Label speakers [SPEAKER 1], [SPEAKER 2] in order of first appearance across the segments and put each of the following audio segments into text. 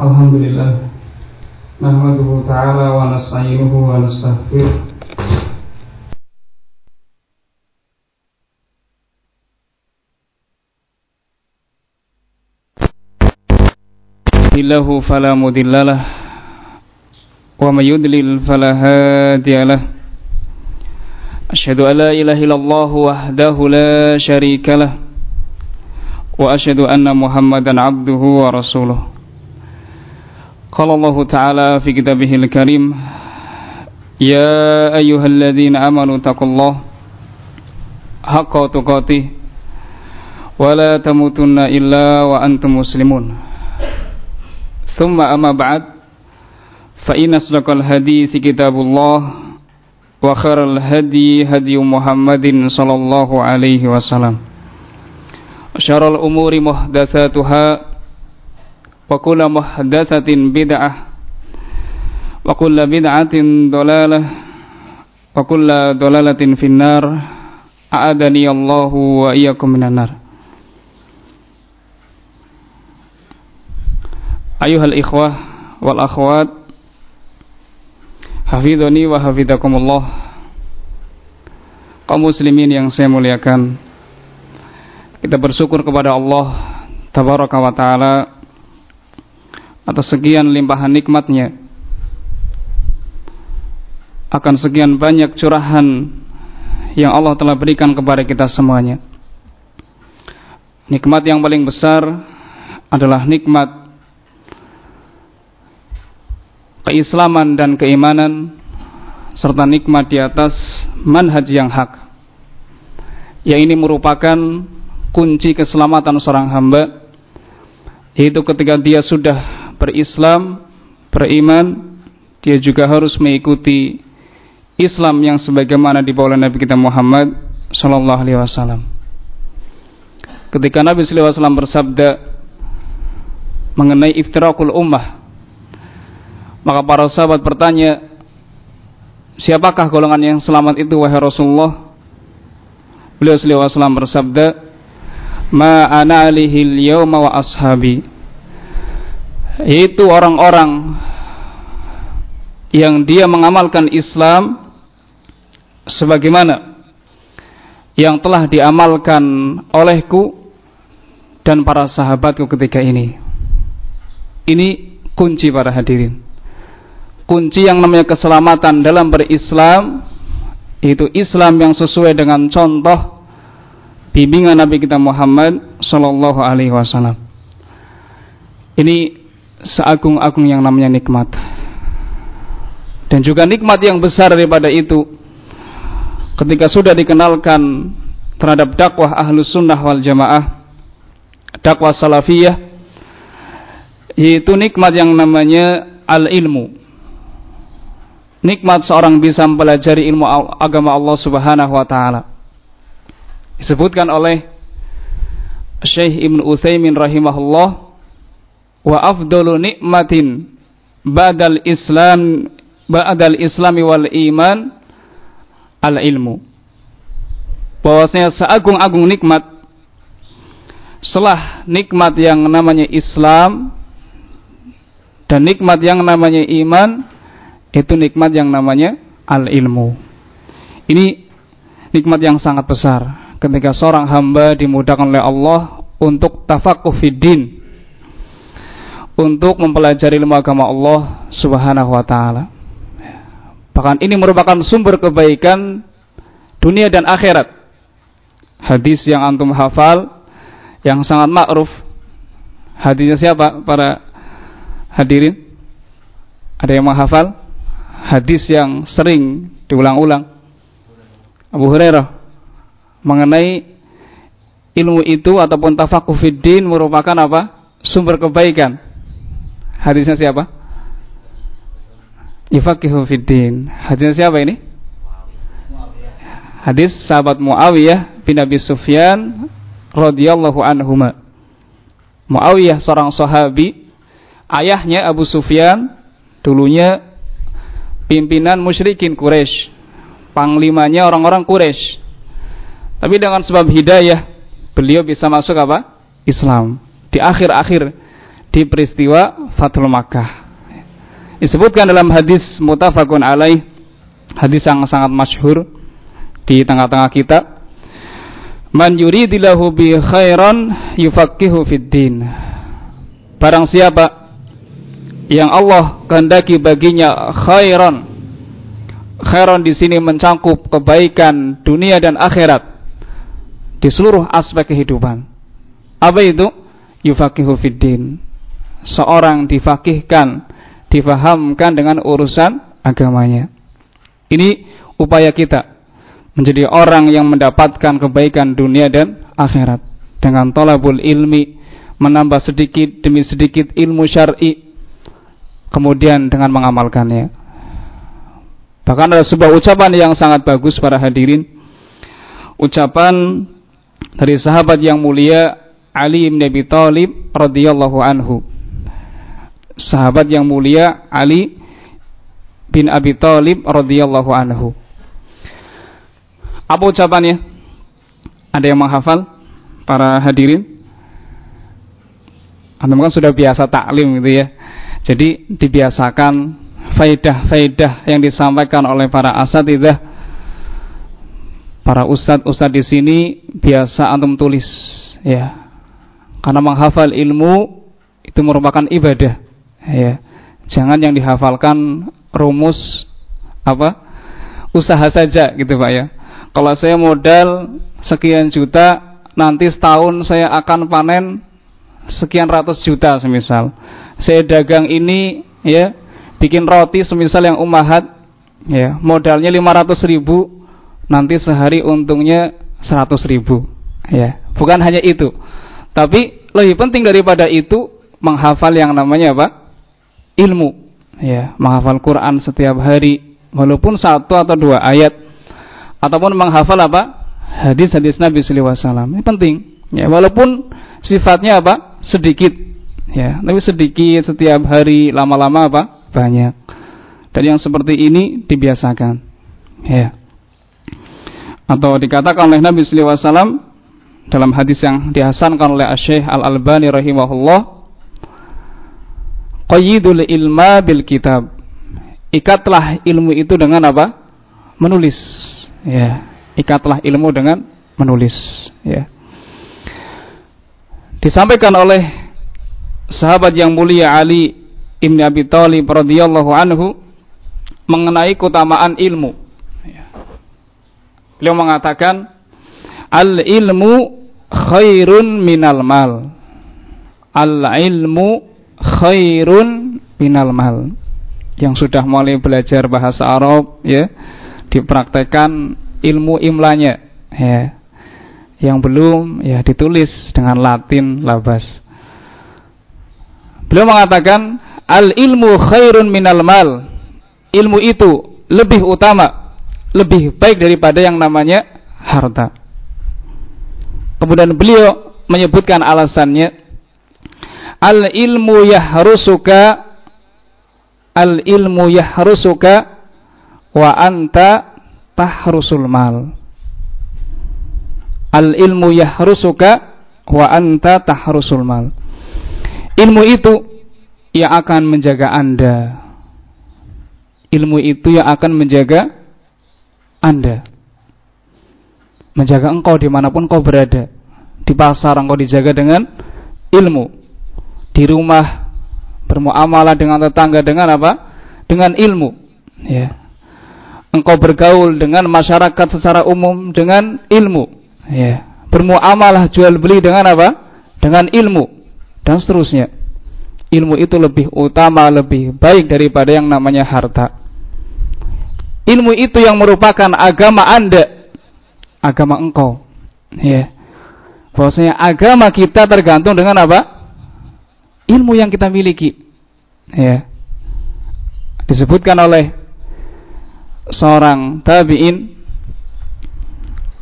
[SPEAKER 1] الحمد لله نحمده تعالى ونستعينه ونستغفره. له فلا مضل له ومن يضلل فلا هادي له. أشهد أن لا إله إلا الله وحده لا شريك له وأشهد أن محمدا عبده ورسوله. قال الله تعالى في كتابه الكريم يا أيها الذين آمنوا اتقوا الله حق تقاته ولا تموتن إلا وأنتم مسلمون ثم أما بعد فإن أصدق الحديث كتاب الله وخير الهدي هدي محمد صلى الله عليه وسلم شر الأمور محدثاتها وكل محدثة بدعة وكل بدعة ضلالة وكل ضلالة في النار أعادني الله وإياكم من النار أيها الإخوة والأخوات حفظني وحفظكم الله kaum muslimin yang saya muliakan kita bersyukur kepada Allah tabaraka wa taala atas sekian limpahan nikmatnya akan sekian banyak curahan yang Allah telah berikan kepada kita semuanya nikmat yang paling besar adalah nikmat keislaman dan keimanan serta nikmat di atas manhaj yang hak. Ya ini merupakan kunci keselamatan seorang hamba yaitu ketika dia sudah berislam, beriman, dia juga harus mengikuti Islam yang sebagaimana dibawa oleh Nabi kita Muhammad sallallahu alaihi wasallam. Ketika Nabi sallallahu alaihi wasallam bersabda mengenai iftirakul ummah maka para sahabat bertanya, siapakah golongan yang selamat itu wahai Rasulullah? Beliau sallallahu alaihi wasallam bersabda, "Ma ana alihil yawma wa ashabi." Yaitu orang-orang yang dia mengamalkan Islam sebagaimana yang telah diamalkan olehku dan para sahabatku ketika ini. Ini kunci para hadirin kunci yang namanya keselamatan dalam berislam itu Islam yang sesuai dengan contoh bimbingan Nabi kita Muhammad Sallallahu Alaihi Wasallam. Ini seagung-agung yang namanya nikmat dan juga nikmat yang besar daripada itu ketika sudah dikenalkan terhadap dakwah ahlus sunnah wal jamaah dakwah salafiyah yaitu nikmat yang namanya al ilmu nikmat seorang bisa mempelajari ilmu agama Allah Subhanahu wa taala. Disebutkan oleh Syekh Ibn Utsaimin rahimahullah wa afdalu nikmatin ba'dal Islam ba'dal Islami wal iman al ilmu. Bahwasanya seagung-agung nikmat setelah nikmat yang namanya Islam dan nikmat yang namanya iman itu nikmat yang namanya al-ilmu. Ini nikmat yang sangat besar ketika seorang hamba dimudahkan oleh Allah untuk tafakuh fiddin untuk mempelajari ilmu agama Allah Subhanahu wa taala. Bahkan ini merupakan sumber kebaikan dunia dan akhirat. Hadis yang antum hafal yang sangat ma'ruf. Hadisnya siapa para hadirin? Ada yang menghafal? hadis yang sering diulang-ulang Abu Hurairah mengenai ilmu itu ataupun tafakuh fiddin merupakan apa? sumber kebaikan. Hadisnya siapa? Yufaqihu fiddin. Hadisnya siapa ini? Hadis sahabat Muawiyah bin Abi Sufyan radhiyallahu anhuma. Muawiyah seorang sahabi, ayahnya Abu Sufyan dulunya pimpinan musyrikin Quraisy, panglimanya orang-orang Quraisy. Tapi dengan sebab hidayah, beliau bisa masuk apa? Islam. Di akhir-akhir di peristiwa Fathul Makkah. Disebutkan dalam hadis mutafakun alaih, hadis yang sangat masyhur di tengah-tengah kita. Man yuridillahu bi khairan yufaqihu fid. Barang siapa yang Allah kehendaki baginya khairan khairan di sini mencakup kebaikan dunia dan akhirat di seluruh aspek kehidupan. Apa itu? Yufaqihu fiddin. Seorang difakihkan, difahamkan dengan urusan agamanya. Ini upaya kita menjadi orang yang mendapatkan kebaikan dunia dan akhirat dengan tolabul ilmi, menambah sedikit demi sedikit ilmu syar'i, kemudian dengan mengamalkannya. Bahkan ada sebuah ucapan yang sangat bagus para hadirin. Ucapan dari sahabat yang mulia Ali bin Abi Thalib radhiyallahu anhu. Sahabat yang mulia Ali bin Abi Thalib radhiyallahu anhu. Apa ucapannya? Ada yang menghafal para hadirin? Anda kan sudah biasa taklim gitu ya. Jadi dibiasakan faidah-faidah yang disampaikan oleh para asatidah para ustadz-ustadz di sini biasa antum tulis ya karena menghafal ilmu itu merupakan ibadah ya. Jangan yang dihafalkan rumus apa usaha saja gitu pak ya. Kalau saya modal sekian juta nanti setahun saya akan panen sekian ratus juta semisal. Saya dagang ini ya bikin roti semisal yang umahat ya modalnya 500 ribu nanti sehari untungnya 100 ribu ya. Bukan hanya itu. Tapi lebih penting daripada itu menghafal yang namanya apa ilmu. Ya menghafal Quran setiap hari walaupun satu atau dua ayat. Ataupun menghafal apa? Hadis-hadis Nabi Sallallahu Alaihi Wasallam. Ini penting. Ya walaupun sifatnya apa? Sedikit. Ya tapi sedikit setiap hari lama-lama apa? Banyak. Dan yang seperti ini dibiasakan. Ya. Atau dikatakan oleh Nabi sallallahu alaihi wasallam dalam hadis yang dihasankan oleh Syekh Al-Albani rahimahullah, qayyidul ilma bil kitab. Ikatlah ilmu itu dengan apa? Menulis. Ya. Ikatlah ilmu dengan menulis, ya. Disampaikan oleh sahabat yang mulia Ali Ibn Abi Thalib radhiyallahu anhu mengenai keutamaan ilmu. Beliau mengatakan al ilmu khairun minal mal. Al ilmu khairun minal mal. Yang sudah mulai belajar bahasa Arab ya, dipraktekkan ilmu imlanya ya. Yang belum ya ditulis dengan Latin labas. Beliau mengatakan Al ilmu khairun minal mal. Ilmu itu lebih utama, lebih baik daripada yang namanya harta. Kemudian beliau menyebutkan alasannya al ilmu yahrusuka al ilmu yahrusuka wa anta tahrusul mal. Al ilmu yahrusuka wa anta tahrusul mal. Ilmu itu yang akan menjaga Anda. Ilmu itu yang akan menjaga Anda. Menjaga engkau di mana pun kau berada. Di pasar engkau dijaga dengan ilmu. Di rumah bermuamalah dengan tetangga dengan apa? Dengan ilmu. Ya. Engkau bergaul dengan masyarakat secara umum dengan ilmu. Ya. Bermuamalah jual beli dengan apa? Dengan ilmu dan seterusnya ilmu itu lebih utama, lebih baik daripada yang namanya harta. Ilmu itu yang merupakan agama Anda, agama engkau. Ya. Bahwasanya agama kita tergantung dengan apa? Ilmu yang kita miliki. Ya. Disebutkan oleh seorang tabi'in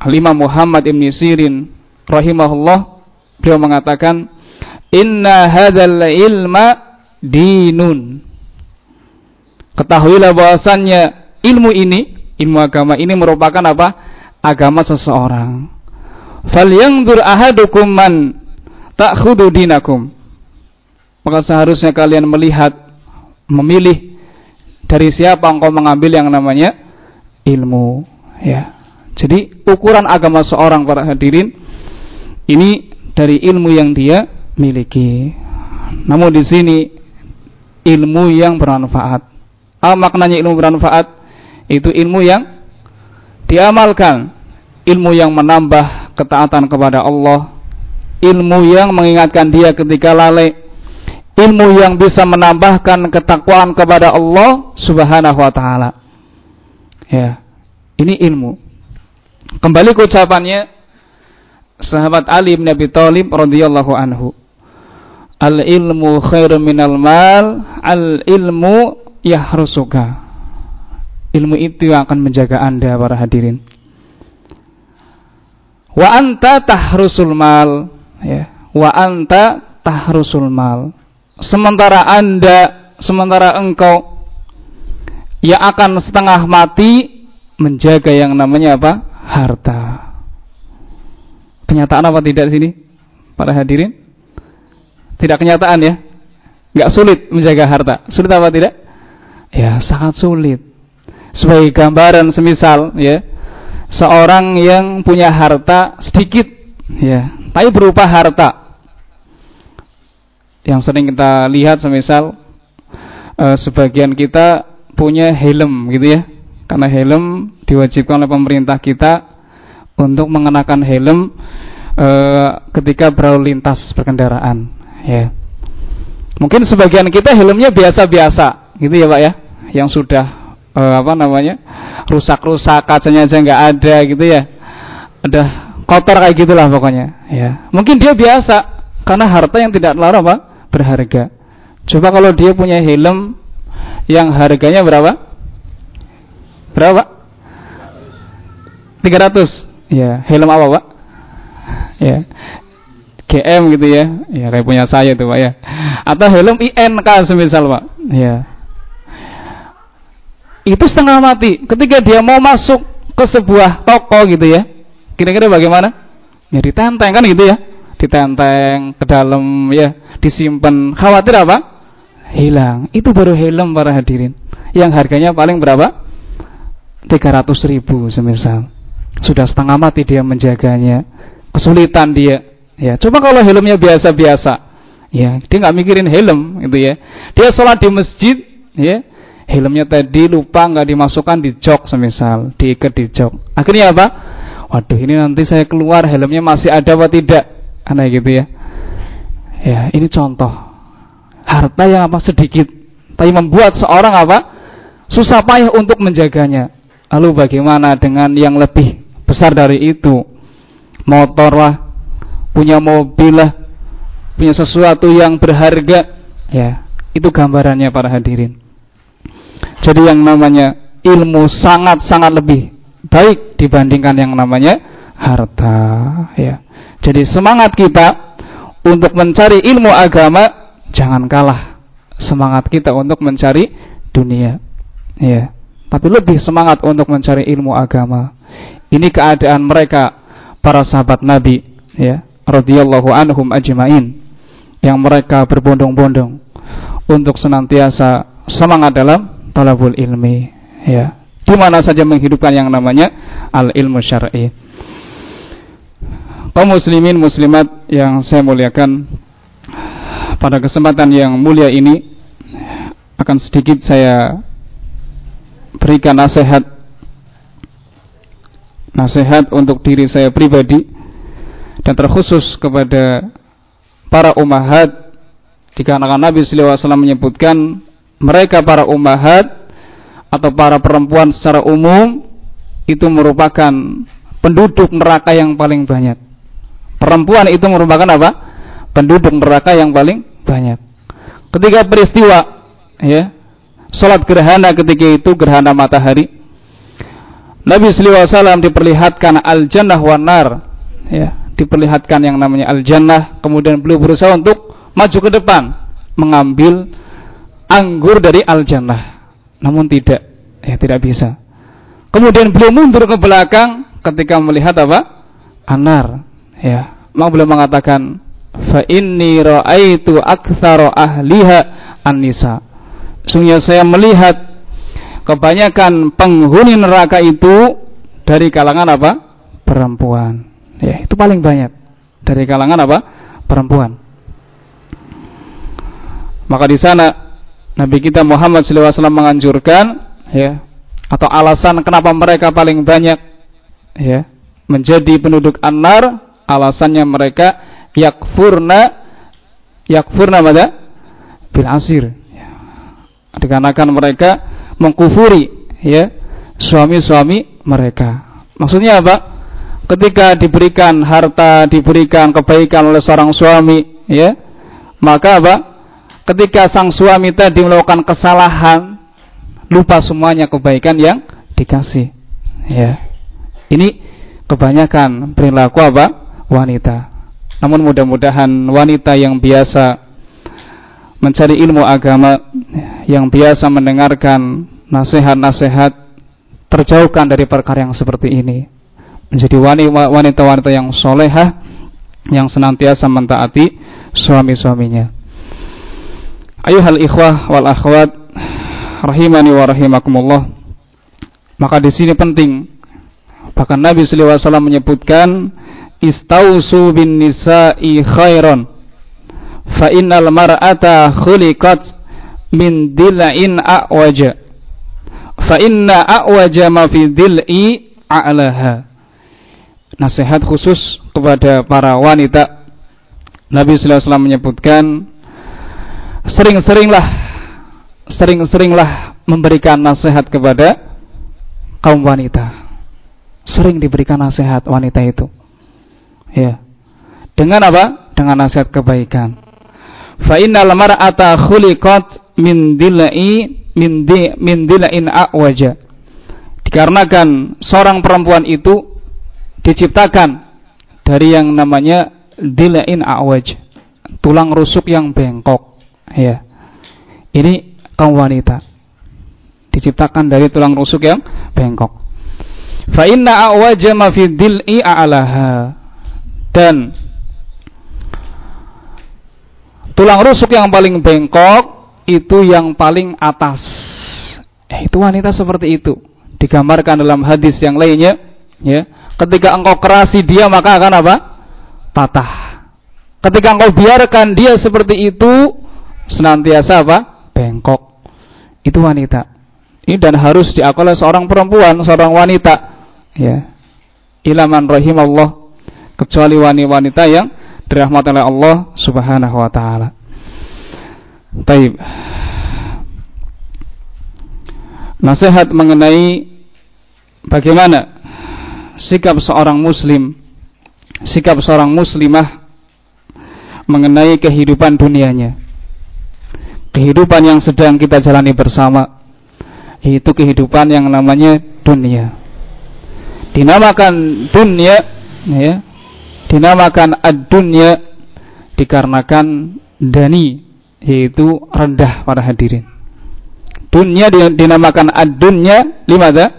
[SPEAKER 1] Al-Imam Muhammad Ibn Sirin rahimahullah beliau mengatakan Inna hadzal ilma dinun. Ketahuilah bahwasannya ilmu ini, ilmu agama ini merupakan apa? Agama seseorang. Falyanzur ahadukum man ta'khudhu dinakum. Maka seharusnya kalian melihat memilih dari siapa engkau mengambil yang namanya ilmu ya. Jadi ukuran agama seorang para hadirin ini dari ilmu yang dia miliki. Namun di sini ilmu yang bermanfaat. Apa maknanya ilmu bermanfaat? Itu ilmu yang diamalkan. Ilmu yang menambah ketaatan kepada Allah. Ilmu yang mengingatkan dia ketika lalai ilmu yang bisa menambahkan ketakwaan kepada Allah Subhanahu wa taala. Ya. Ini ilmu. Kembali ke ucapannya sahabat Ali bin Abi Thalib radhiyallahu anhu. Al ilmu khairu minal mal, al ilmu yahrusuka. Ilmu itu yang akan menjaga Anda para hadirin. Wa anta tahrusul mal, ya. Wa anta tahrusul mal sementara Anda, sementara engkau yang akan setengah mati menjaga yang namanya apa? harta. Kenyataan apa tidak sini? Para hadirin? Tidak kenyataan ya? Enggak sulit menjaga harta. Sulit apa tidak? Ya, sangat sulit. Sebagai gambaran semisal ya, seorang yang punya harta sedikit ya, tapi berupa harta yang sering kita lihat semisal uh, sebagian kita punya helm gitu ya. Karena helm diwajibkan oleh pemerintah kita untuk mengenakan helm uh, ketika berlalu lintas berkendaraan ya. Mungkin sebagian kita helmnya biasa-biasa gitu ya pak ya. Yang sudah uh, apa namanya rusak-rusak kacanya aja nggak ada gitu ya. Ada kotor kayak gitulah pokoknya ya. Mungkin dia biasa karena harta yang tidak terlarang apa berharga. Coba kalau dia punya helm yang harganya berapa? Berapa? 300. Ya, helm apa, Pak? Ya. GM gitu ya. Ya kayak punya saya tuh, Pak ya. Atau helm INK semisal, Pak. Ya. Itu setengah mati. Ketika dia mau masuk ke sebuah toko gitu ya. Kira-kira bagaimana? Ya ditantang kan gitu ya. Ditenteng ke dalam ya disimpan khawatir apa? Hilang. Itu baru helm para hadirin. Yang harganya paling berapa? 300 ribu semisal. Sudah setengah mati dia menjaganya. Kesulitan dia. Ya coba kalau helmnya biasa-biasa. Ya dia nggak mikirin helm itu ya. Dia sholat di masjid ya. Helmnya tadi lupa nggak dimasukkan di jok semisal. Diikat di jok. Akhirnya apa? Waduh ini nanti saya keluar helmnya masih ada apa tidak karena gitu ya Ya, ini contoh. Harta yang apa sedikit, tapi membuat seorang apa? Susah payah untuk menjaganya. Lalu bagaimana dengan yang lebih besar dari itu? Motor lah, punya mobil lah, punya sesuatu yang berharga. Ya, itu gambarannya para hadirin. Jadi yang namanya ilmu sangat-sangat lebih baik dibandingkan yang namanya harta ya. Jadi semangat kita untuk mencari ilmu agama jangan kalah semangat kita untuk mencari dunia. Ya. Tapi lebih semangat untuk mencari ilmu agama. Ini keadaan mereka para sahabat Nabi ya radhiyallahu anhum ajmain yang mereka berbondong-bondong untuk senantiasa semangat dalam talabul ilmi ya. Di mana saja menghidupkan yang namanya al ilmu syar'i kaum muslimin muslimat yang saya muliakan pada kesempatan yang mulia ini akan sedikit saya berikan nasihat. Nasihat untuk diri saya pribadi dan terkhusus kepada para umahat dikarenakan Nabi wasallam menyebutkan mereka para umahat atau para perempuan secara umum itu merupakan penduduk neraka yang paling banyak perempuan itu merupakan apa? Penduduk neraka yang paling banyak. Ketika peristiwa ya, salat gerhana ketika itu gerhana matahari Nabi sallallahu alaihi wasallam diperlihatkan al-jannah wan nar ya, diperlihatkan yang namanya al-jannah kemudian beliau berusaha untuk maju ke depan mengambil anggur dari al-jannah namun tidak ya tidak bisa kemudian beliau mundur ke belakang ketika melihat apa anar ya mau beliau mengatakan fa inni ra'aitu aktsara ahliha an-nisa. Sungguh saya melihat kebanyakan penghuni neraka itu dari kalangan apa? perempuan. Ya, itu paling banyak dari kalangan apa? perempuan. Maka di sana Nabi kita Muhammad SAW menganjurkan ya atau alasan kenapa mereka paling banyak ya menjadi penduduk anar alasannya mereka yakfurna yakfurna pada bil asir. Ya. dikarenakan mereka mengkufuri ya suami-suami mereka. Maksudnya apa? Ketika diberikan harta diberikan kebaikan oleh seorang suami ya maka apa? Ketika sang suami tadi melakukan kesalahan lupa semuanya kebaikan yang dikasih ya. Ini kebanyakan perilaku apa? Wanita. Namun mudah-mudahan wanita yang biasa mencari ilmu agama, yang biasa mendengarkan nasihat-nasihat, terjauhkan dari perkara yang seperti ini. Menjadi wanita-wanita yang solehah, yang senantiasa mentaati suami-suaminya. Ayuhal ikhwah wal akhwat rahimani wa rahimakumullah. Maka di sini penting Bahkan Nabi SAW menyebutkan istausu bin nisa'i khairan fa innal mar'ata khuliqat min dil'in a'waja fa inna a'waja ma fi dil'i a'laha nasihat khusus kepada para wanita Nabi SAW menyebutkan sering-seringlah sering-seringlah memberikan nasihat kepada kaum wanita sering diberikan nasihat wanita itu. Ya. Dengan apa? Dengan nasihat kebaikan. Fa innal mar'ata khuliqat min dilai min di min dilain a'waja. Dikarenakan seorang perempuan itu diciptakan dari yang namanya dilain a'waj. Tulang rusuk yang bengkok. Ya. Ini kaum wanita. Diciptakan dari tulang rusuk yang bengkok. Fa inna awaja ma fi dil'i a'laha. Dan tulang rusuk yang paling bengkok itu yang paling atas. Eh, itu wanita seperti itu. Digambarkan dalam hadis yang lainnya, ya. Ketika engkau kerasi dia maka akan apa? Patah. Ketika engkau biarkan dia seperti itu senantiasa apa? Bengkok. Itu wanita. Ini dan harus diakui oleh seorang perempuan, seorang wanita ya ilaman rahimallah kecuali wanita-wanita yang dirahmati oleh Allah Subhanahu wa taala. Baik. Nasihat mengenai bagaimana sikap seorang muslim, sikap seorang muslimah mengenai kehidupan dunianya. Kehidupan yang sedang kita jalani bersama itu kehidupan yang namanya dunia dinamakan dunia ya dinamakan ad-dunya dikarenakan dani yaitu rendah pada hadirin. Dunia dinamakan ad-dunya limada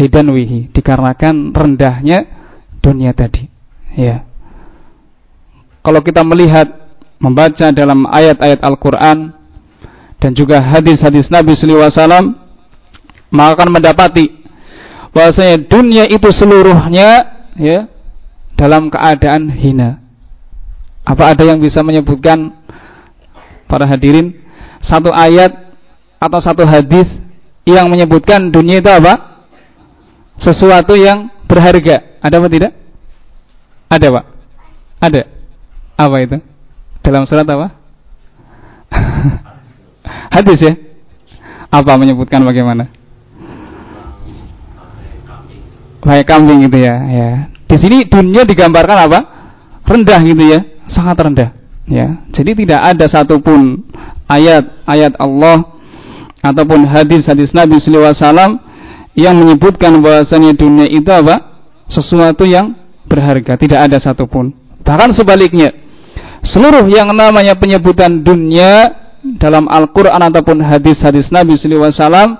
[SPEAKER 1] lidanwihi dikarenakan rendahnya dunia tadi. Ya. Kalau kita melihat membaca dalam ayat-ayat Al-Qur'an dan juga hadis-hadis Nabi sallallahu alaihi wasallam maka akan mendapati bahwasanya dunia itu seluruhnya ya dalam keadaan hina. Apa ada yang bisa menyebutkan para hadirin satu ayat atau satu hadis yang menyebutkan dunia itu apa? Sesuatu yang berharga. Ada apa tidak? Ada, Pak. Ada. Apa itu? Dalam surat apa? hadis ya? Apa menyebutkan bagaimana? kayak kambing gitu ya ya di sini dunia digambarkan apa? Rendah gitu ya. Sangat rendah. Ya. Jadi tidak ada satupun ayat-ayat Allah ataupun hadis-hadis Nabi Wasallam yang menyebutkan bahwasanya dunia itu apa? Sesuatu yang berharga. Tidak ada satupun. Bahkan sebaliknya. Seluruh yang namanya penyebutan dunia dalam Al-Quran ataupun hadis-hadis Nabi Wasallam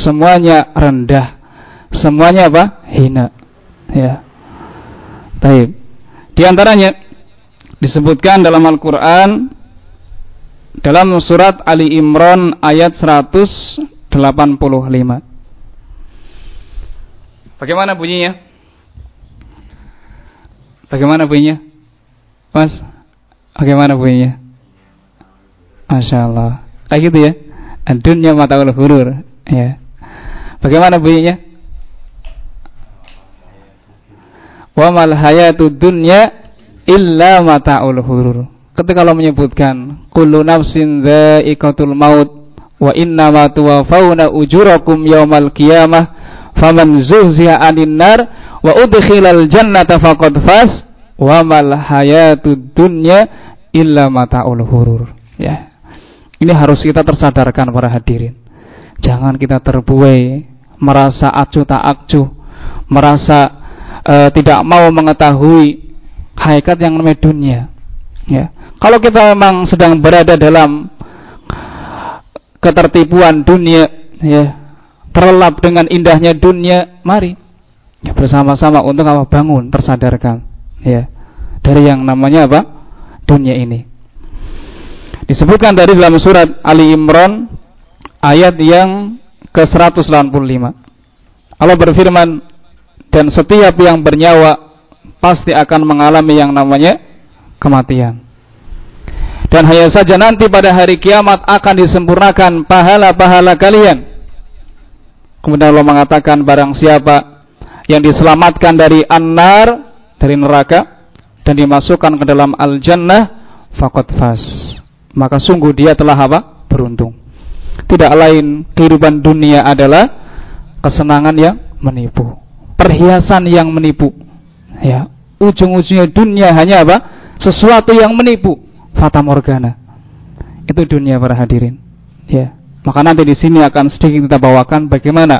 [SPEAKER 1] semuanya rendah. Semuanya apa? hina. Ya. Baik. Di antaranya disebutkan dalam Al-Qur'an dalam surat Ali Imran ayat 185. Bagaimana bunyinya? Bagaimana bunyinya? Mas, bagaimana bunyinya? Masya Allah. Kayak gitu ya. Dunia mata hurur. Ya. Bagaimana bunyinya? Wa mal hayatud dunya illa mata'ul hurur. Ketika Allah menyebutkan kullu nafsin dha'iqatul maut wa inna ma tuwaffawna ujurakum yaumal qiyamah faman zuhziha 'anil nar wa udkhilal jannata faqad faz wa mal hayatud dunya illa mataul hurur. Ya. Ini harus kita tersadarkan para hadirin. Jangan kita terbuai merasa acuh tak acuh merasa uh, tidak mau mengetahui hakikat yang namanya dunia ya kalau kita memang sedang berada dalam ketertipuan dunia ya terlelap dengan indahnya dunia, mari ya, bersama-sama untuk apa bangun, tersadarkan ya dari yang namanya apa dunia ini. Disebutkan tadi dalam surat Ali Imran ayat yang ke-185. Allah berfirman dan setiap yang bernyawa pasti akan mengalami yang namanya kematian. Dan hanya saja nanti pada hari kiamat akan disempurnakan pahala-pahala kalian Kemudian Allah mengatakan barang siapa yang diselamatkan dari annar dari neraka dan dimasukkan ke dalam al-jannah faqad fas. Maka sungguh dia telah apa? beruntung. Tidak lain kehidupan dunia adalah kesenangan yang menipu, perhiasan yang menipu. Ya, ujung-ujungnya dunia hanya apa? Sesuatu yang menipu, fata morgana. Itu dunia para hadirin. Ya, maka nanti di sini akan sedikit kita bawakan bagaimana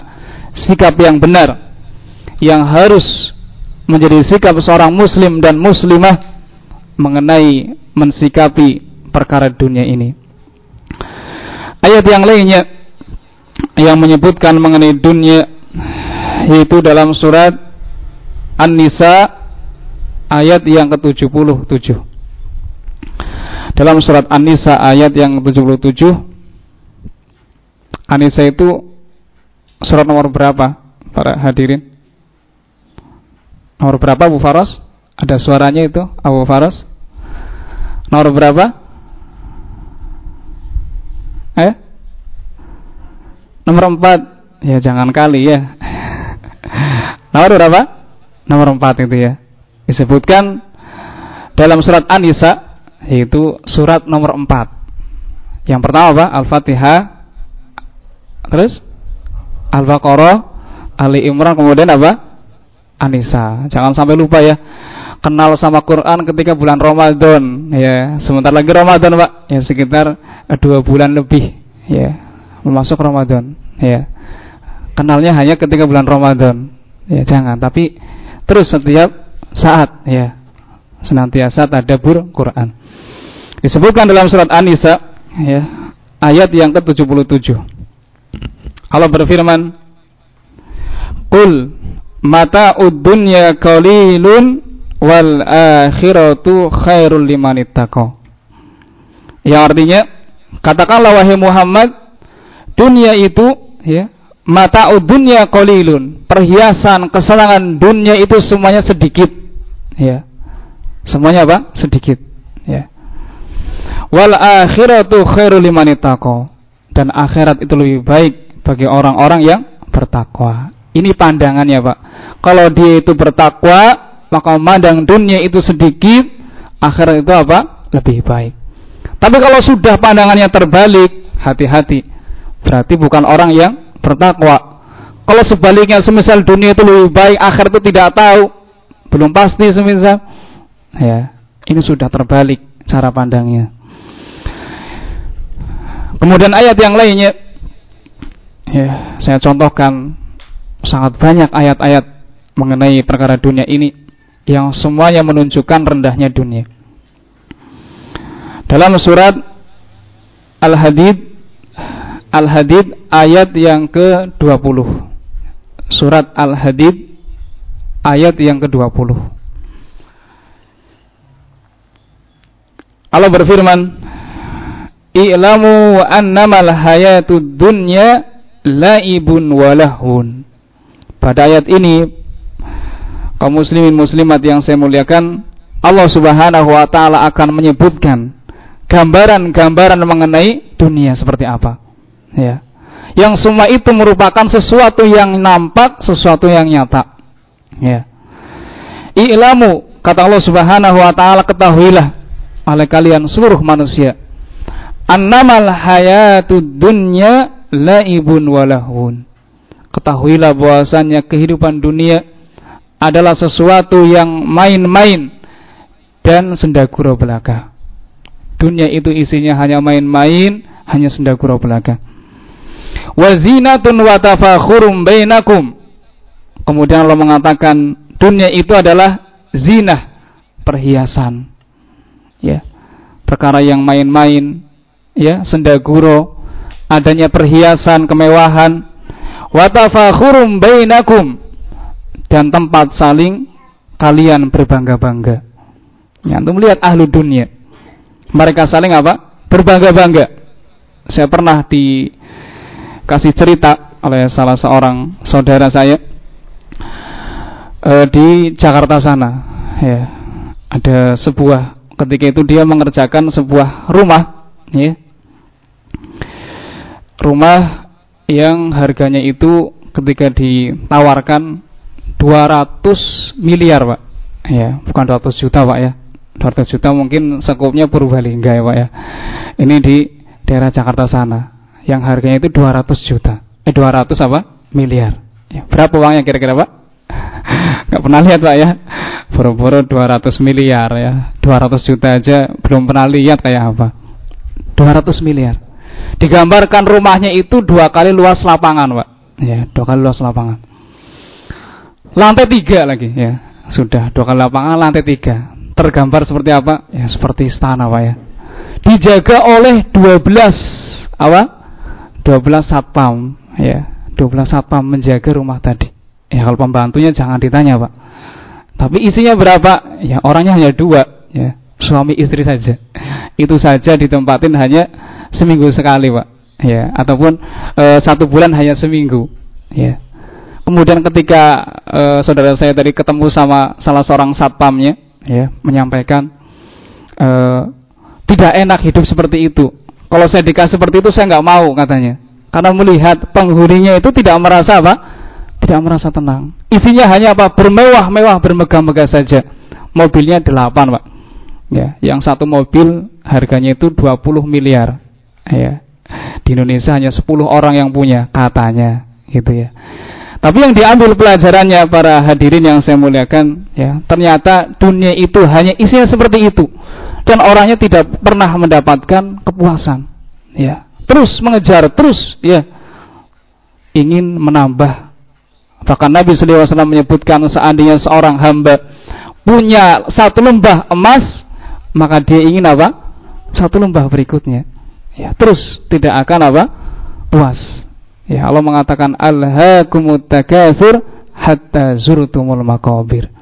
[SPEAKER 1] sikap yang benar yang harus menjadi sikap seorang muslim dan muslimah mengenai mensikapi perkara dunia ini. Ayat yang lainnya yang menyebutkan mengenai dunia yaitu dalam surat An-Nisa ayat yang ke-77. Dalam surat An-Nisa ayat yang ke-77 Anissa itu surat nomor berapa para hadirin? Nomor berapa Bu Faros? Ada suaranya itu Abu Faros? Nomor berapa? Eh? Nomor empat Ya jangan kali ya Nomor berapa? Nomor empat itu ya Disebutkan dalam surat An-Nisa Yaitu surat nomor empat Yang pertama apa? Al-Fatihah Terus Al-Baqarah, Ali Imran, kemudian apa? Anisa. Jangan sampai lupa ya. Kenal sama Quran ketika bulan Ramadan ya. Sebentar lagi Ramadan, Pak. Ya sekitar dua bulan lebih ya. Memasuk Ramadan ya. Kenalnya hanya ketika bulan Ramadan. Ya, jangan, tapi terus setiap saat ya. Senantiasa tadabbur Quran. Disebutkan dalam surat An-Nisa ya, ayat yang ke-77. Allah berfirman, "Qul mata'ud dunya qalilun wal akhiratu khairul liman ittaqa." Yang artinya, katakanlah wahai Muhammad, dunia itu ya, mata'ud dunya qalilun. Perhiasan, kesenangan dunia itu semuanya sedikit. Ya. Semuanya apa? Sedikit. Ya. Wal akhiratu khairul. Dan akhirat itu lebih baik bagi orang-orang yang bertakwa. Ini pandangannya, Pak. Kalau dia itu bertakwa, maka memandang dunia itu sedikit, akhirat itu apa? Lebih baik. Tapi kalau sudah pandangannya terbalik, hati-hati. Berarti bukan orang yang bertakwa. Kalau sebaliknya semisal dunia itu lebih baik, akhir itu tidak tahu, belum pasti semisal. Ya, ini sudah terbalik cara pandangnya. Kemudian ayat yang lainnya ya saya contohkan sangat banyak ayat-ayat mengenai perkara dunia ini yang semuanya menunjukkan rendahnya dunia. Dalam surat Al-Hadid Al-Hadid ayat yang ke-20. Surat Al-Hadid ayat yang ke-20. Allah berfirman, "I'lamu annamal hayatud dunya laibun walahun." Pada ayat ini kaum muslimin muslimat yang saya muliakan, Allah Subhanahu wa taala akan menyebutkan gambaran-gambaran mengenai dunia seperti apa. Ya. Yang semua itu merupakan sesuatu yang nampak, sesuatu yang nyata. Ya. I'lamu kata Allah Subhanahu wa taala ketahuilah oleh kalian seluruh manusia. Annamal hayatud dunya laibun walahun. Ketahuilah bahwasannya kehidupan dunia adalah sesuatu yang main-main dan sendagura belaka. Dunia itu isinya hanya main-main, hanya sendagura belaka. Wazinatun wa tafakhurum bainakum. Kemudian Allah mengatakan dunia itu adalah zina, perhiasan. Ya perkara yang main-main ya sendaguro adanya perhiasan kemewahan. Watafakhurum bainakum dan tempat saling kalian berbangga-bangga. Ya untuk melihat ahlu dunia. Mereka saling apa? Berbangga-bangga. Saya pernah dikasih cerita oleh salah seorang saudara saya eh, di Jakarta sana ya. Ada sebuah ketika itu dia mengerjakan sebuah rumah ya. rumah yang harganya itu ketika ditawarkan 200 miliar pak. Ya bukan 200 juta pak ya. 200 juta mungkin sekupnya Purbalingga ya pak ya. Ini di daerah Jakarta sana yang harganya itu 200 juta. Eh 200 apa? Miliar. Ya, berapa uangnya kira-kira pak? Nggak pernah lihat pak ya. Boro-boro 200 miliar ya. 200 juta aja belum pernah lihat kayak apa. 200 miliar. Digambarkan rumahnya itu dua kali luas lapangan pak. Ya dua kali luas lapangan. Lantai tiga lagi ya. Sudah dua kali lapangan lantai tiga. Tergambar seperti apa? Ya seperti istana pak ya. Dijaga oleh 12 apa 12 satpam ya 12 satpam menjaga rumah tadi Ya kalau pembantunya jangan ditanya pak. Tapi isinya berapa? Ya orangnya hanya dua, ya suami istri saja. Itu saja ditempatin hanya seminggu sekali pak. Ya ataupun e, satu bulan hanya seminggu. Ya. Kemudian ketika e, saudara saya tadi ketemu sama salah seorang satpamnya, ya menyampaikan e, tidak enak hidup seperti itu. Kalau saya dikasih seperti itu saya nggak mau katanya. Karena melihat penghuninya itu tidak merasa apa? tidak merasa tenang. Isinya hanya apa? Bermewah-mewah, bermegah-megah saja. Mobilnya 8, Pak. Ya, yang satu mobil harganya itu 20 miliar. Ya. Di Indonesia hanya 10 orang yang punya, katanya, gitu ya. Tapi yang diambil pelajarannya para hadirin yang saya muliakan, ya, ternyata dunia itu hanya isinya seperti itu. Dan orangnya tidak pernah mendapatkan kepuasan. Ya. Terus mengejar, terus ya ingin menambah Bahkan Nabi SAW menyebutkan seandainya seorang hamba punya satu lembah emas, maka dia ingin apa? Satu lembah berikutnya. Ya, terus tidak akan apa? Puas. Ya, Allah mengatakan alhaakumut takatsur hatta zurtumul maqabir.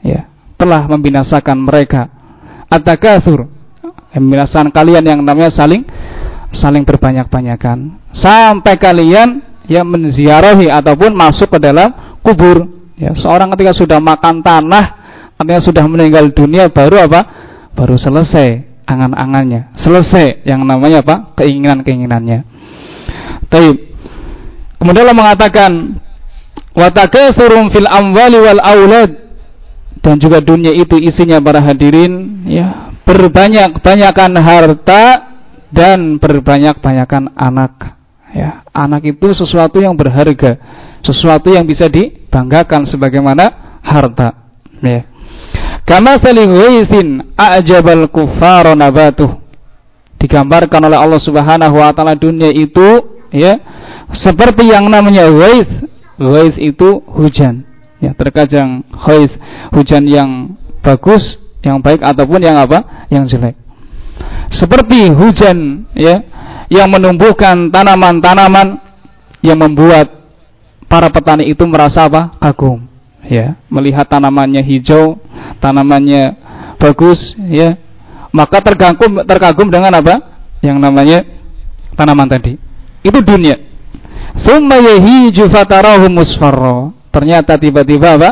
[SPEAKER 1] Ya, telah membinasakan mereka at-takatsur. Kalian yang namanya saling saling berbanyak-banyakan sampai kalian ya menziarahi ataupun masuk ke dalam kubur. Ya, seorang ketika sudah makan tanah, artinya sudah meninggal dunia baru apa? Baru selesai angan-angannya, selesai yang namanya apa? keinginan-keinginannya. Tapi kemudian Allah mengatakan watakasurun fil amwali wal aulad dan juga dunia itu isinya para hadirin ya berbanyak-banyakan harta dan berbanyak-banyakan anak. Ya anak itu sesuatu yang berharga sesuatu yang bisa dibanggakan sebagaimana harta. Ya. Kama salihwaisin a'jabal kuffar nabatuh. Digambarkan oleh Allah Subhanahu wa taala dunia itu ya seperti yang namanya wais wais itu hujan ya terkadang wais hujan yang bagus yang baik ataupun yang apa yang jelek seperti hujan ya yang menumbuhkan tanaman-tanaman yang membuat para petani itu merasa apa? kagum ya melihat tanamannya hijau tanamannya bagus ya maka terkagum terkagum dengan apa? Yang namanya tanaman tadi. Itu dunia. Summa yahiju fatarahu musfarra. Ternyata tiba-tiba apa?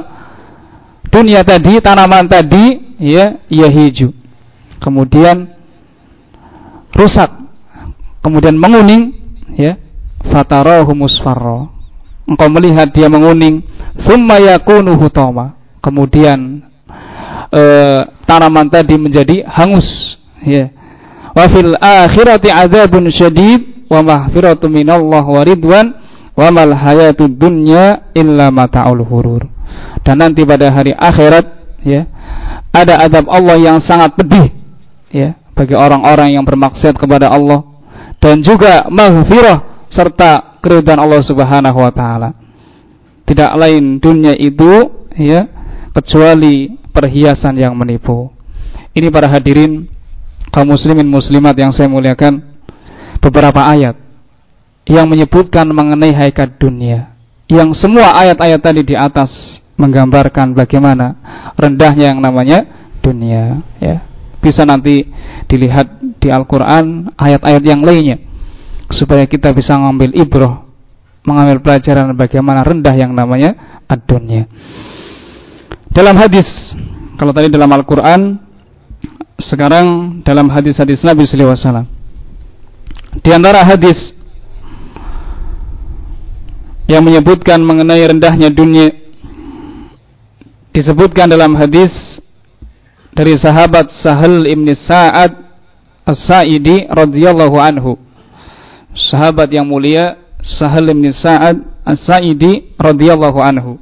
[SPEAKER 1] Dunia tadi, tanaman tadi ya yahiju. Kemudian rusak. Kemudian menguning ya. Fatarahu musfarra. Engkau melihat dia menguning, summa yakunu hutama. Kemudian eh, tanaman tadi menjadi hangus ya wa fil akhirati adzabun syadid wa mahfiratu minallah wa ridwan wa mal hayatud dunya illa mata'ul hurur dan nanti pada hari akhirat ya ada adab Allah yang sangat pedih ya bagi orang-orang yang bermaksiat kepada Allah dan juga maghfirah serta keridhaan Allah Subhanahu wa taala. Tidak lain dunia itu ya kecuali perhiasan yang menipu. Ini para hadirin kaum muslimin muslimat yang saya muliakan beberapa ayat yang menyebutkan mengenai hakikat dunia yang semua ayat-ayat tadi di atas menggambarkan bagaimana rendahnya yang namanya dunia ya bisa nanti dilihat di Al-Qur'an ayat-ayat yang lainnya supaya kita bisa mengambil ibroh mengambil pelajaran bagaimana rendah yang namanya ad-dunya dalam hadis kalau tadi dalam Al-Qur'an sekarang dalam hadis-hadis Nabi sallallahu alaihi wasallam. Di antara hadis yang menyebutkan mengenai rendahnya dunia disebutkan dalam hadis dari sahabat Sahal ibn Sa'ad As-Sa'idi radhiyallahu anhu. Sahabat yang mulia Sahal ibn Sa'ad As-Sa'idi radhiyallahu anhu.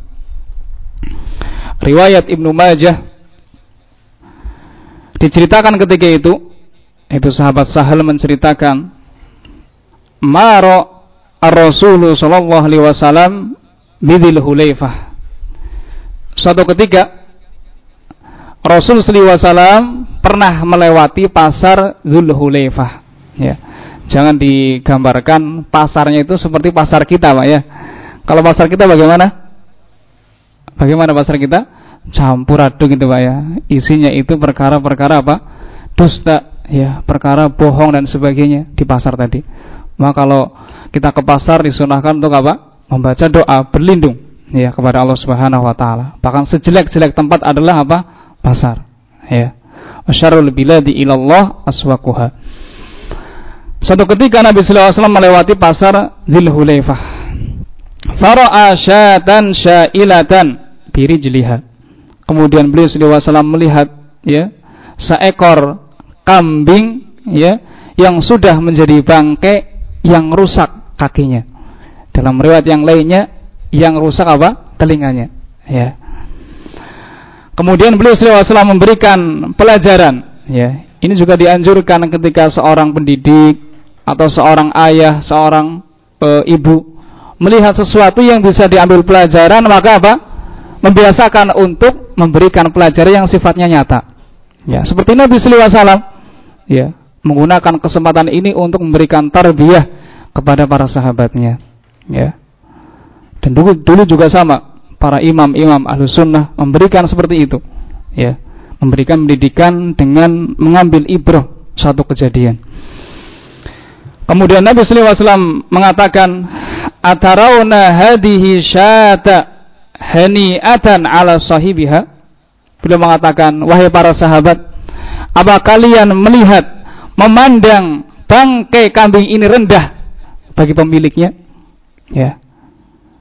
[SPEAKER 1] Riwayat Ibnu Majah Diceritakan ketika itu itu sahabat Sahal menceritakan Maro Ar-Rasul sallallahu alaihi wasallam bidil Hulaifah. Suatu ketika Rasul sallallahu alaihi wasallam pernah melewati pasar Dzul Hulaifah. Ya. Jangan digambarkan pasarnya itu seperti pasar kita, Pak ya. Kalau pasar kita bagaimana? Bagaimana pasar kita? campur aduk gitu Pak ya. Isinya itu perkara-perkara apa? Dusta, ya, perkara bohong dan sebagainya di pasar tadi. Maka kalau kita ke pasar disunahkan untuk apa? Membaca doa berlindung ya kepada Allah Subhanahu wa taala. Bahkan sejelek-jelek tempat adalah apa? Pasar. Ya. Asyarul biladi ilallah aswaquha. Suatu ketika Nabi sallallahu alaihi wasallam melewati pasar Dzulhulaifah. Fara'a syatan syailatan birijliha. Kemudian beliau SAW melihat ya seekor kambing ya yang sudah menjadi bangkai yang rusak kakinya. Dalam riwayat yang lainnya yang rusak apa? telinganya. Ya. Kemudian beliau SAW memberikan pelajaran ya. Ini juga dianjurkan ketika seorang pendidik atau seorang ayah, seorang e, ibu melihat sesuatu yang bisa diambil pelajaran maka apa? membiasakan untuk memberikan pelajaran yang sifatnya nyata. Ya, seperti Nabi sallallahu alaihi wasallam ya, menggunakan kesempatan ini untuk memberikan tarbiyah kepada para sahabatnya. Ya. Dan dulu dulu juga sama para imam-imam ahlu sunnah memberikan seperti itu. Ya, memberikan pendidikan dengan mengambil ibroh satu kejadian. Kemudian Nabi wasallam mengatakan, "Atarawna hadihi syata hani'atan ala sahibiha beliau mengatakan wahai para sahabat apa kalian melihat memandang bangkai kambing ini rendah bagi pemiliknya ya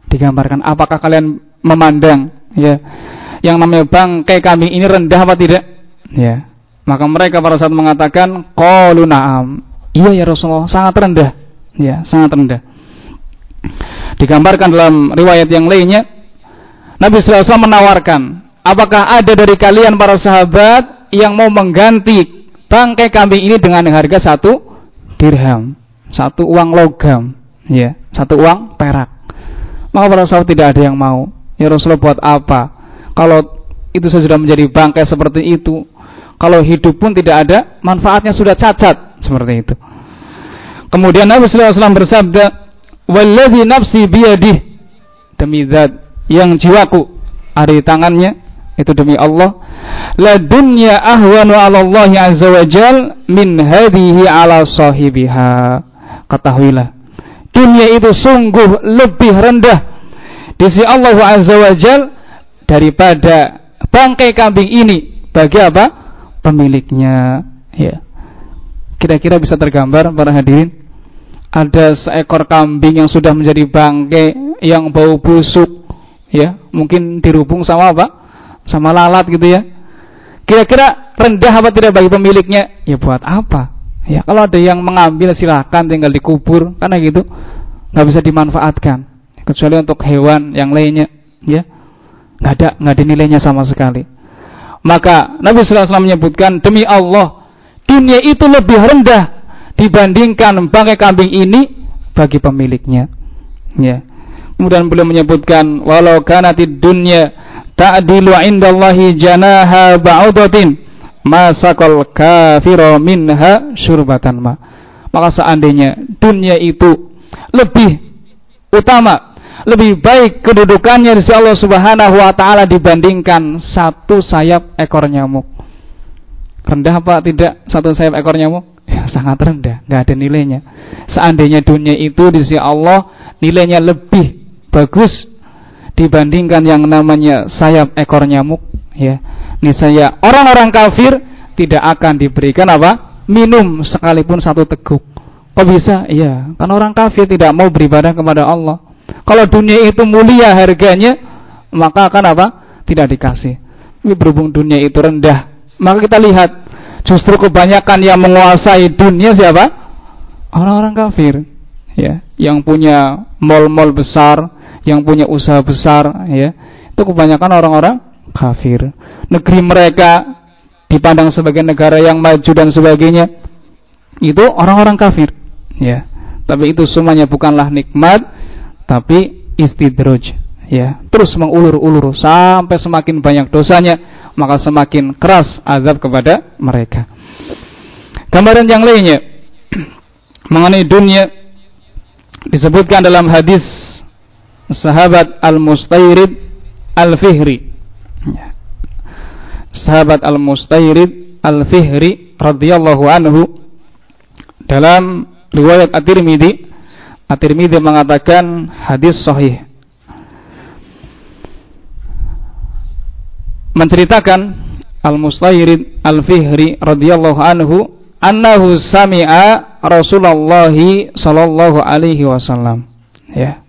[SPEAKER 1] digambarkan apakah kalian memandang ya yang namanya bangkai kambing ini rendah apa tidak ya. Maka mereka para sahabat mengatakan qalu na'am. Iya ya Rasulullah sangat rendah ya sangat rendah. Digambarkan dalam riwayat yang lainnya Nabi SAW menawarkan, apakah ada dari kalian para sahabat yang mau mengganti bangkai kambing ini dengan harga satu dirham, satu uang logam, ya, satu uang perak. Maka para sahabat tidak ada yang mau. Ya Rasulullah buat apa? Kalau itu sudah menjadi bangkai seperti itu, kalau hidup pun tidak ada, manfaatnya sudah cacat seperti itu. Kemudian Nabi SAW bersabda, "Walladhi nafsi biyadih." Demi zat yang jiwaku ada di tangannya itu demi Allah la dunya ahwanu 'ala Allah azza wa jal min hadhihi 'ala sahibiha. Ketahuilah, dunia itu sungguh lebih rendah di sisi Allah azza wa jal daripada bangkai kambing ini bagi apa? pemiliknya. Ya. Kira-kira bisa tergambar para hadirin? Ada seekor kambing yang sudah menjadi bangkai yang bau busuk, ya, mungkin dirubung sama apa? Sama lalat gitu ya Kira-kira rendah apa tidak bagi pemiliknya? Ya buat apa? Ya kalau ada yang mengambil silahkan tinggal dikubur karena gitu nggak bisa dimanfaatkan kecuali untuk hewan yang lainnya ya nggak ada nggak ada nilainya sama sekali. Maka Nabi SAW menyebutkan demi Allah dunia itu lebih rendah dibandingkan bangkai kambing ini bagi pemiliknya. Ya. Kemudian beliau menyebutkan walau kanatid dunya ta'dilu indallahi janaha ba'udatin masakal kafira minha syurbatan ma maka seandainya dunia itu lebih utama lebih baik kedudukannya di sisi Allah Subhanahu wa taala dibandingkan satu sayap ekor nyamuk. Rendah apa tidak satu sayap ekor nyamuk? Ya, sangat rendah, nggak ada nilainya. Seandainya dunia itu di sisi Allah nilainya lebih bagus dibandingkan yang namanya sayap ekor nyamuk ya saya orang-orang kafir tidak akan diberikan apa? Minum sekalipun satu teguk. Kok bisa? Iya. Kan orang kafir tidak mau beribadah kepada Allah. Kalau dunia itu mulia harganya maka akan apa? Tidak dikasih. Ini berhubung dunia itu rendah. Maka kita lihat justru kebanyakan yang menguasai dunia siapa? Orang-orang kafir. Ya. Yang punya mall-mall besar yang punya usaha besar ya. Itu kebanyakan orang-orang kafir. Negeri mereka dipandang sebagai negara yang maju dan sebagainya itu orang-orang kafir. Ya. Tapi itu semuanya bukanlah nikmat tapi istidroj ya. Terus mengulur-ulur sampai semakin banyak dosanya maka semakin keras azab kepada mereka. Gambaran yang lainnya mengenai dunia disebutkan dalam hadis sahabat Al-Mustairid Al-Fihri. Sahabat Al-Mustairid Al-Fihri radhiyallahu anhu dalam riwayat At-Tirmidzi At-Tirmidzi mengatakan hadis sahih. Menceritakan Al-Mustairid Al-Fihri radhiyallahu anhu annahu sami'a Rasulullah sallallahu alaihi wasallam. Ya.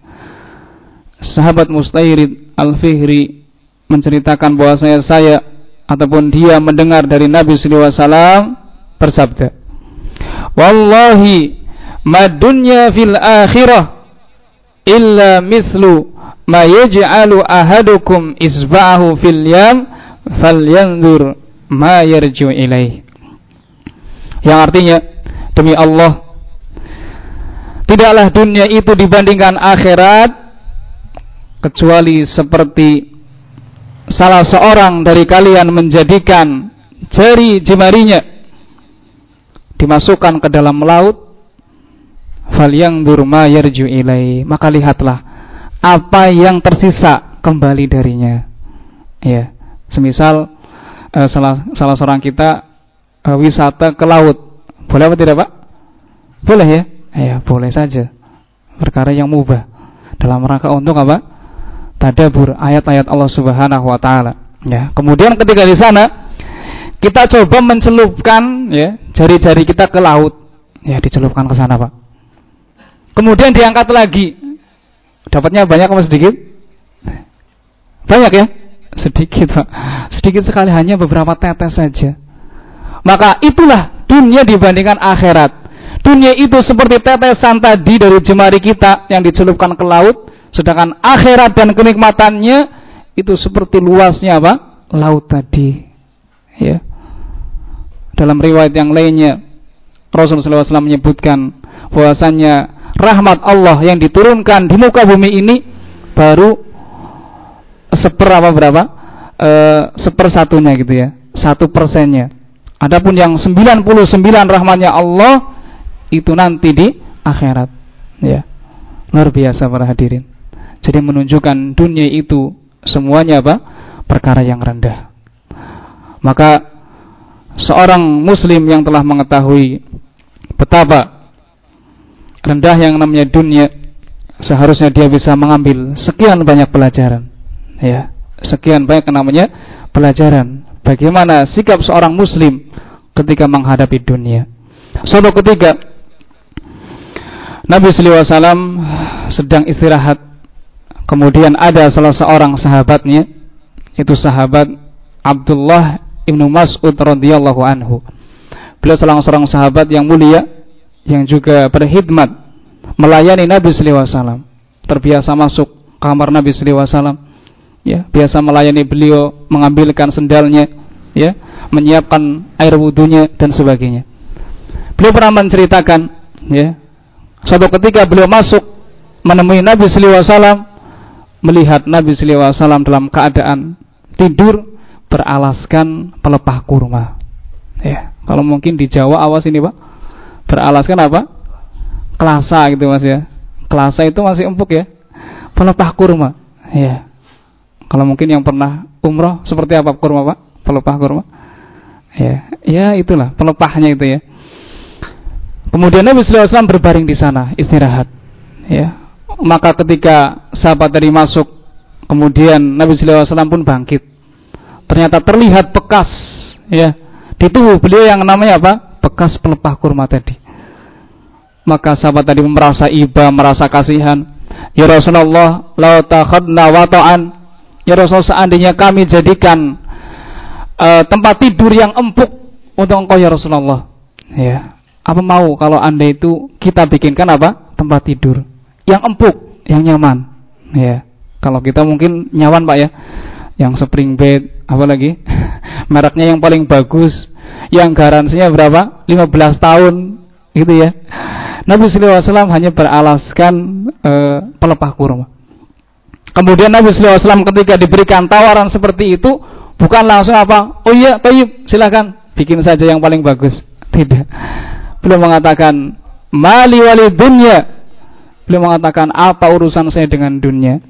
[SPEAKER 1] Sahabat Mustairid Al-Fihri menceritakan bahwasanya saya ataupun dia mendengar dari Nabi wasallam bersabda Wallahi ma dunya fil akhirah illa mithlu ma yaj'alu ahadukum isba'ahu fil yam falyanzur ma yarju ilaih. Yang artinya demi Allah tidaklah dunia itu dibandingkan akhirat kecuali seperti salah seorang dari kalian menjadikan jari jemarinya dimasukkan ke dalam laut fal yang durma yarju ilai. Maka lihatlah apa yang tersisa kembali darinya. Ya semisal uh, salah salah seorang kita uh, wisata ke laut. Boleh apa tidak pak? Boleh ya? Ya boleh saja. Perkara yang mubah. Dalam rangka untuk apa tadabur ayat-ayat Allah Subhanahu wa taala. Ya. Kemudian ketika di sana kita coba mencelupkan ya jari-jari kita ke laut. Ya, dicelupkan ke sana, Pak. Kemudian diangkat lagi. Dapatnya banyak atau sedikit? Banyak ya? Sedikit, Pak. Sedikit sekali hanya beberapa tetes saja. Maka itulah dunia dibandingkan akhirat. Dunia itu seperti tetesan tadi dari jemari kita yang dicelupkan ke laut Sedangkan akhirat dan kenikmatannya itu seperti luasnya apa? Laut tadi. Ya. Dalam riwayat yang lainnya Rasulullah SAW menyebutkan bahwasannya rahmat Allah yang diturunkan di muka bumi ini baru seper apa berapa? E, sepersatunya gitu ya. Satu persennya. Adapun yang 99 rahmatnya Allah itu nanti di akhirat. Ya. Luar biasa para hadirin. Jadi menunjukkan dunia itu semuanya apa? Perkara yang rendah. Maka seorang muslim yang telah mengetahui betapa rendah yang namanya dunia seharusnya dia bisa mengambil sekian banyak pelajaran ya sekian banyak namanya pelajaran bagaimana sikap seorang muslim ketika menghadapi dunia Contoh ketiga Nabi sallallahu alaihi wasallam sedang istirahat kemudian ada salah seorang sahabatnya itu sahabat Abdullah ibnu Mas'ud radhiyallahu anhu. Beliau salah seorang sahabat yang mulia yang juga berkhidmat melayani Nabi sallallahu alaihi wasallam. Terbiasa masuk kamar Nabi sallallahu alaihi ya biasa melayani beliau mengambilkan sendalnya ya menyiapkan air wudhunya dan sebagainya. Beliau pernah menceritakan ya suatu ketika beliau masuk menemui Nabi sallallahu alaihi melihat Nabi wasallam dalam keadaan tidur beralaskan pelepah kurma. Ya kalau mungkin di Jawa awas ini Pak. Beralaskan apa? Kelasa gitu Mas ya. Kelasa itu masih empuk ya. Pelepah kurma. Ya. Kalau mungkin yang pernah umroh seperti apa kurma pak? Pelepah kurma. Ya ya itulah pelepahnya itu ya. Kemudian Nabi SAW berbaring di sana istirahat. Ya maka ketika sahabat tadi masuk kemudian Nabi SAW pun bangkit ternyata terlihat bekas ya di tubuh beliau yang namanya apa bekas pelepah kurma tadi maka sahabat tadi merasa iba, merasa kasihan. Ya Rasulullah, la takhadna wa ta'an. Ya Rasul seandainya kami jadikan uh, tempat tidur yang empuk untuk engkau ya Rasulullah. Ya. Apa mau kalau Anda itu kita bikinkan apa? Tempat tidur yang empuk, yang nyaman. Ya. Kalau kita mungkin nyaman Pak ya. Yang spring bed, apa lagi? Mereknya yang paling bagus, yang garansinya berapa? 15 tahun gitu ya. Nabi SAW hanya beralaskan e, pelepah kurma. Kemudian Nabi SAW ketika diberikan tawaran seperti itu, bukan langsung apa, oh iya, tayyib, silakan, bikin saja yang paling bagus. Tidak. Belum mengatakan, mali wali dunya. Belum mengatakan, apa urusan saya dengan dunia.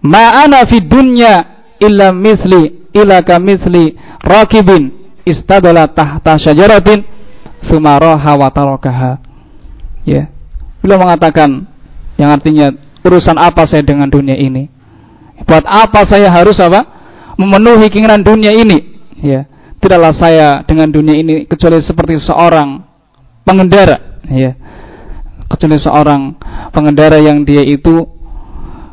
[SPEAKER 1] Ma'ana fi dunya illa misli, illa ka misli rakibin istadala tahta syajaratin sumaraha wa tarakaha Ya. Beliau mengatakan yang artinya urusan apa saya dengan dunia ini? Buat apa saya harus apa? Memenuhi keinginan dunia ini? Ya. Tidaklah saya dengan dunia ini kecuali seperti seorang pengendara, ya. Kecuali seorang pengendara yang dia itu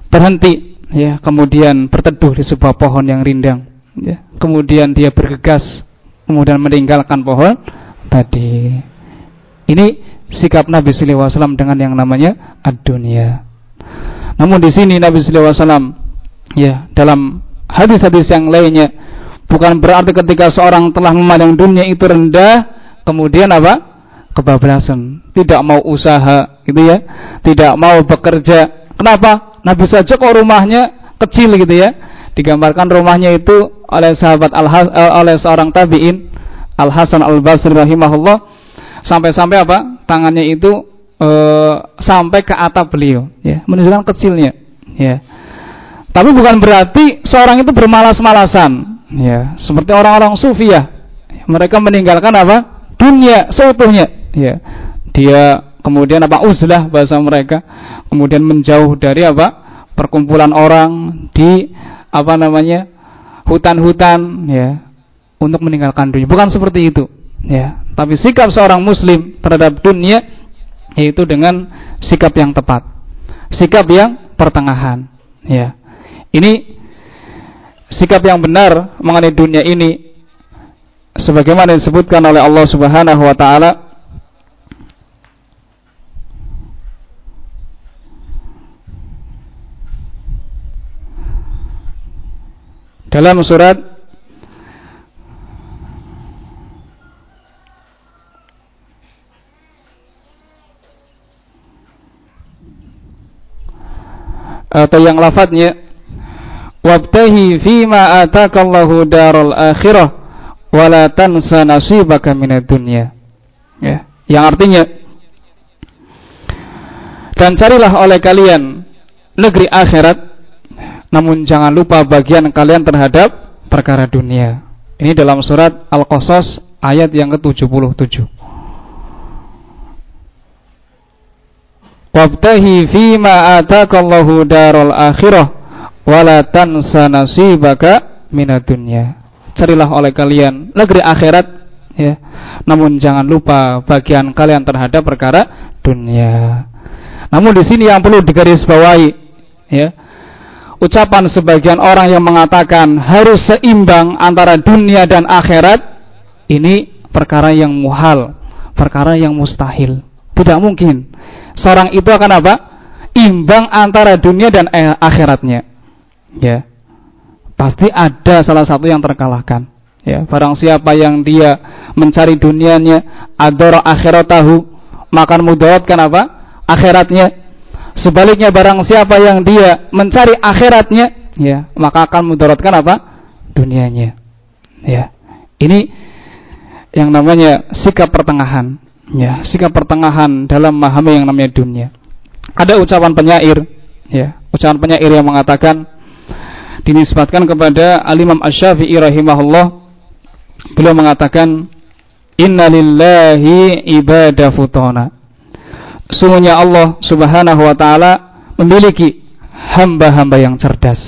[SPEAKER 1] berhenti ya, kemudian berteduh di sebuah pohon yang rindang, ya. Kemudian dia bergegas kemudian meninggalkan pohon tadi. Ini sikap Nabi sallallahu alaihi wasallam dengan yang namanya ad-dunya. Namun di sini Nabi sallallahu alaihi wasallam ya dalam hadis-hadis yang lainnya bukan berarti ketika seorang telah memandang dunia itu rendah kemudian apa? Kebablasan, tidak mau usaha gitu ya, tidak mau bekerja. Kenapa? Nabi saja kok rumahnya kecil gitu ya. Digambarkan rumahnya itu oleh sahabat Al eh, oleh seorang tabi'in Al Hasan Al Basri rahimahullah sampai-sampai apa? tangannya itu e, sampai ke atap beliau, ya, menunjukkan kecilnya, ya. Tapi bukan berarti seorang itu bermalas-malasan, ya, seperti orang-orang sufi ya. Mereka meninggalkan apa? Dunia seutuhnya, ya. Dia kemudian apa? Uzlah bahasa mereka, kemudian menjauh dari apa? perkumpulan orang di apa namanya? hutan-hutan, ya, untuk meninggalkan dunia. Bukan seperti itu, ya tapi sikap seorang muslim terhadap dunia yaitu dengan sikap yang tepat sikap yang pertengahan ya ini sikap yang benar mengenai dunia ini sebagaimana disebutkan oleh Allah Subhanahu wa taala dalam surat atau yang lafadznya wabtahi fima atakallahu daral akhirah wala tansa nasibaka minad dunya. Ya yang artinya dan carilah oleh kalian negeri akhirat namun jangan lupa bagian kalian terhadap perkara dunia Ini dalam surat Al-Qasas ayat yang ke-77. Wabtahi fima atakallahu darul akhirah wala tansa nasibaka minad dunya. Carilah oleh kalian negeri akhirat ya. Namun jangan lupa bagian kalian terhadap perkara dunia. Namun di sini yang perlu digarisbawahi ya ucapan sebagian orang yang mengatakan harus seimbang antara dunia dan akhirat ini perkara yang muhal, perkara yang mustahil. Tidak mungkin. Seorang itu akan apa? Imbang antara dunia dan eh, akhiratnya. Ya. Pasti ada salah satu yang terkalahkan. Ya, barang siapa yang dia mencari dunianya, adoro tahu maka mudaratkan apa? Akhiratnya Sebaliknya barang siapa yang dia mencari akhiratnya, ya, maka akan mudaratkan apa? Dunianya. Ya. Ini yang namanya sikap pertengahan. Ya, sikap pertengahan dalam memahami yang namanya dunia. Ada ucapan penyair, ya, ucapan penyair yang mengatakan dinisbatkan kepada Al-Imam Asy-Syafi'i rahimahullah. Beliau mengatakan Innalillahi ibadah futona sungguhnya Allah Subhanahu wa taala memiliki hamba-hamba yang cerdas.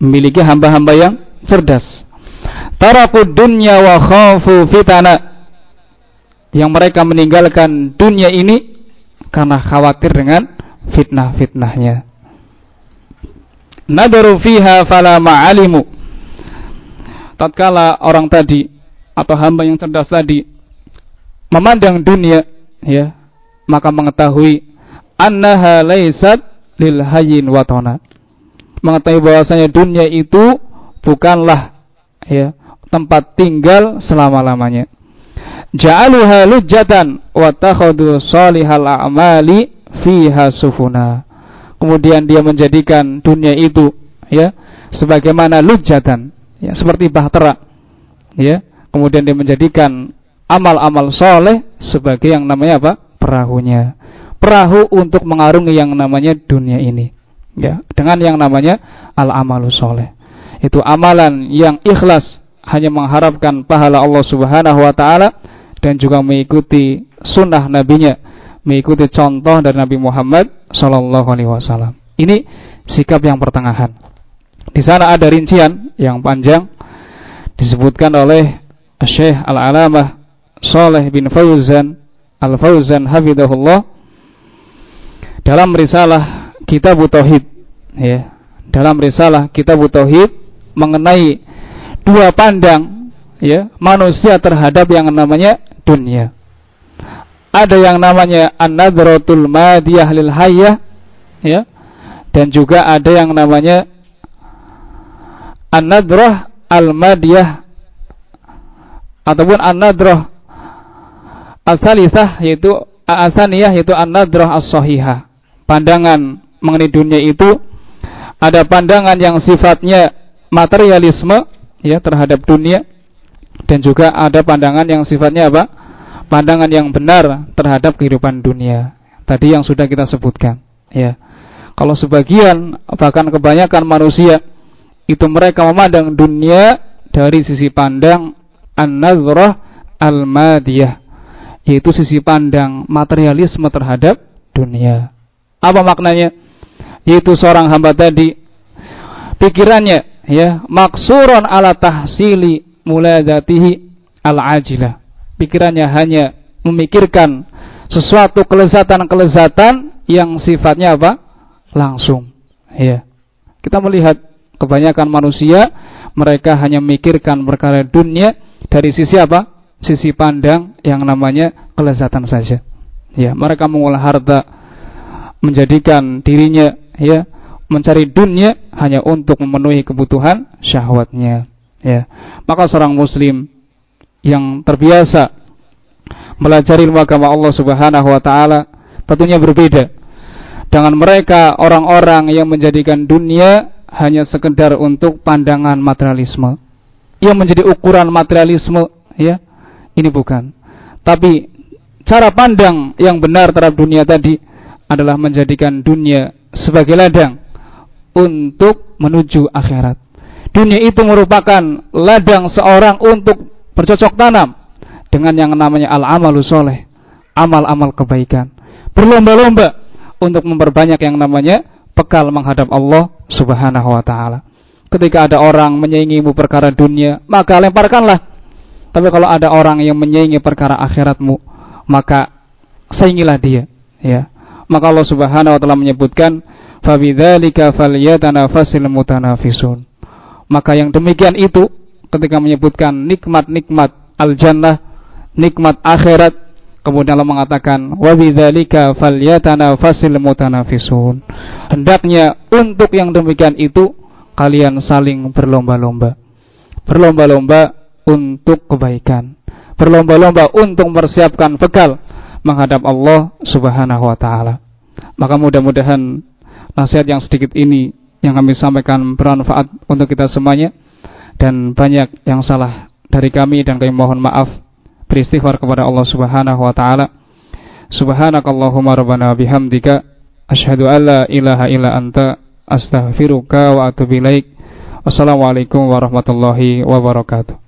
[SPEAKER 1] Memiliki hamba-hamba yang cerdas. Tarakud dunya wa khafu fitana. Yang mereka meninggalkan dunia ini karena khawatir dengan fitnah-fitnahnya. Nadaru fiha fala ma'alimu. Tatkala orang tadi atau hamba yang cerdas tadi memandang dunia ya maka mengetahui annaha laysat lil hayyin watona. Mengetahui bahwasanya dunia itu bukanlah ya tempat tinggal selama-lamanya. Ja'aluha lujatan wa takhadu salihal a'mali fiha sufuna. Kemudian dia menjadikan dunia itu ya sebagaimana lujatan ya seperti bahtera ya kemudian dia menjadikan amal-amal soleh sebagai yang namanya apa perahunya. Perahu untuk mengarungi yang namanya dunia ini. Ya, dengan yang namanya al-amalu soleh. Itu amalan yang ikhlas hanya mengharapkan pahala Allah Subhanahu wa taala dan juga mengikuti sunnah nabinya, mengikuti contoh dari Nabi Muhammad sallallahu alaihi wasallam. Ini sikap yang pertengahan. Di sana ada rincian yang panjang disebutkan oleh Syekh Al-Alamah Saleh bin Fauzan Al-Fauzan hafidahullah dalam risalah Kitab Tauhid ya dalam risalah Kitab Tauhid mengenai dua pandang ya manusia terhadap yang namanya dunia. Ada yang namanya an-nadratul madiyah lil hayyah ya dan juga ada yang namanya an-nadrah al-madiyah ataupun an-nadrah Asalisah yaitu asaniyah yaitu an-nadrah as-sahihah. Pandangan mengenai dunia itu ada pandangan yang sifatnya materialisme ya terhadap dunia dan juga ada pandangan yang sifatnya apa? Pandangan yang benar terhadap kehidupan dunia. Tadi yang sudah kita sebutkan, ya. Kalau sebagian bahkan kebanyakan manusia itu mereka memandang dunia dari sisi pandang an-nazrah al-madiyah yaitu sisi pandang materialisme terhadap dunia. Apa maknanya? Yaitu seorang hamba tadi pikirannya ya maksuron ala tahsili muladatihi al-ajilah. Pikirannya hanya memikirkan sesuatu kelezatan-kelezatan yang sifatnya apa? langsung. Ya. Kita melihat kebanyakan manusia mereka hanya memikirkan perkara dunia dari sisi apa? Sisi pandang yang namanya kelezatan saja. Ya, mereka mengolah harta menjadikan dirinya ya mencari dunia hanya untuk memenuhi kebutuhan syahwatnya. Ya. Maka seorang muslim yang terbiasa belajar ilmu agama Allah Subhanahu wa taala tentunya berbeda dengan mereka orang-orang yang menjadikan dunia hanya sekedar untuk pandangan materialisme. Yang menjadi ukuran materialisme ya ini bukan. Tapi cara pandang yang benar terhadap dunia tadi adalah menjadikan dunia sebagai ladang untuk menuju akhirat. dunia itu merupakan ladang seorang untuk bercocok tanam dengan yang namanya al-amalu soleh, amal-amal kebaikan. Berlomba-lomba untuk memperbanyak yang namanya bekal menghadap Allah Subhanahu wa taala. Ketika ada orang menyaingimu perkara dunia, maka lemparkanlah. Tapi kalau ada orang yang menyaingi perkara akhiratmu, maka saingilah dia, ya. Maka Allah Subhanahu wa taala menyebutkan, "Fabidzalika falyatanafasil mutanafisun." Maka yang demikian itu ketika menyebutkan nikmat-nikmat al-jannah, nikmat akhirat, kemudian Allah mengatakan wa bidzalika falyatanafasil mutanafisun. Hendaknya untuk yang demikian itu kalian saling berlomba-lomba. Berlomba-lomba untuk kebaikan. Berlomba-lomba untuk mempersiapkan bekal menghadap Allah Subhanahu wa taala. Maka mudah-mudahan nasihat yang sedikit ini yang kami sampaikan bermanfaat untuk kita semuanya dan banyak yang salah dari kami dan kami mohon maaf beristighfar kepada Allah Subhanahu wa taala. Subhanakallahumma rabbana bihamdika asyhadu an la ilaha illa anta astaghfiruka wa atubu ilaik. Wassalamualaikum warahmatullahi wabarakatuh.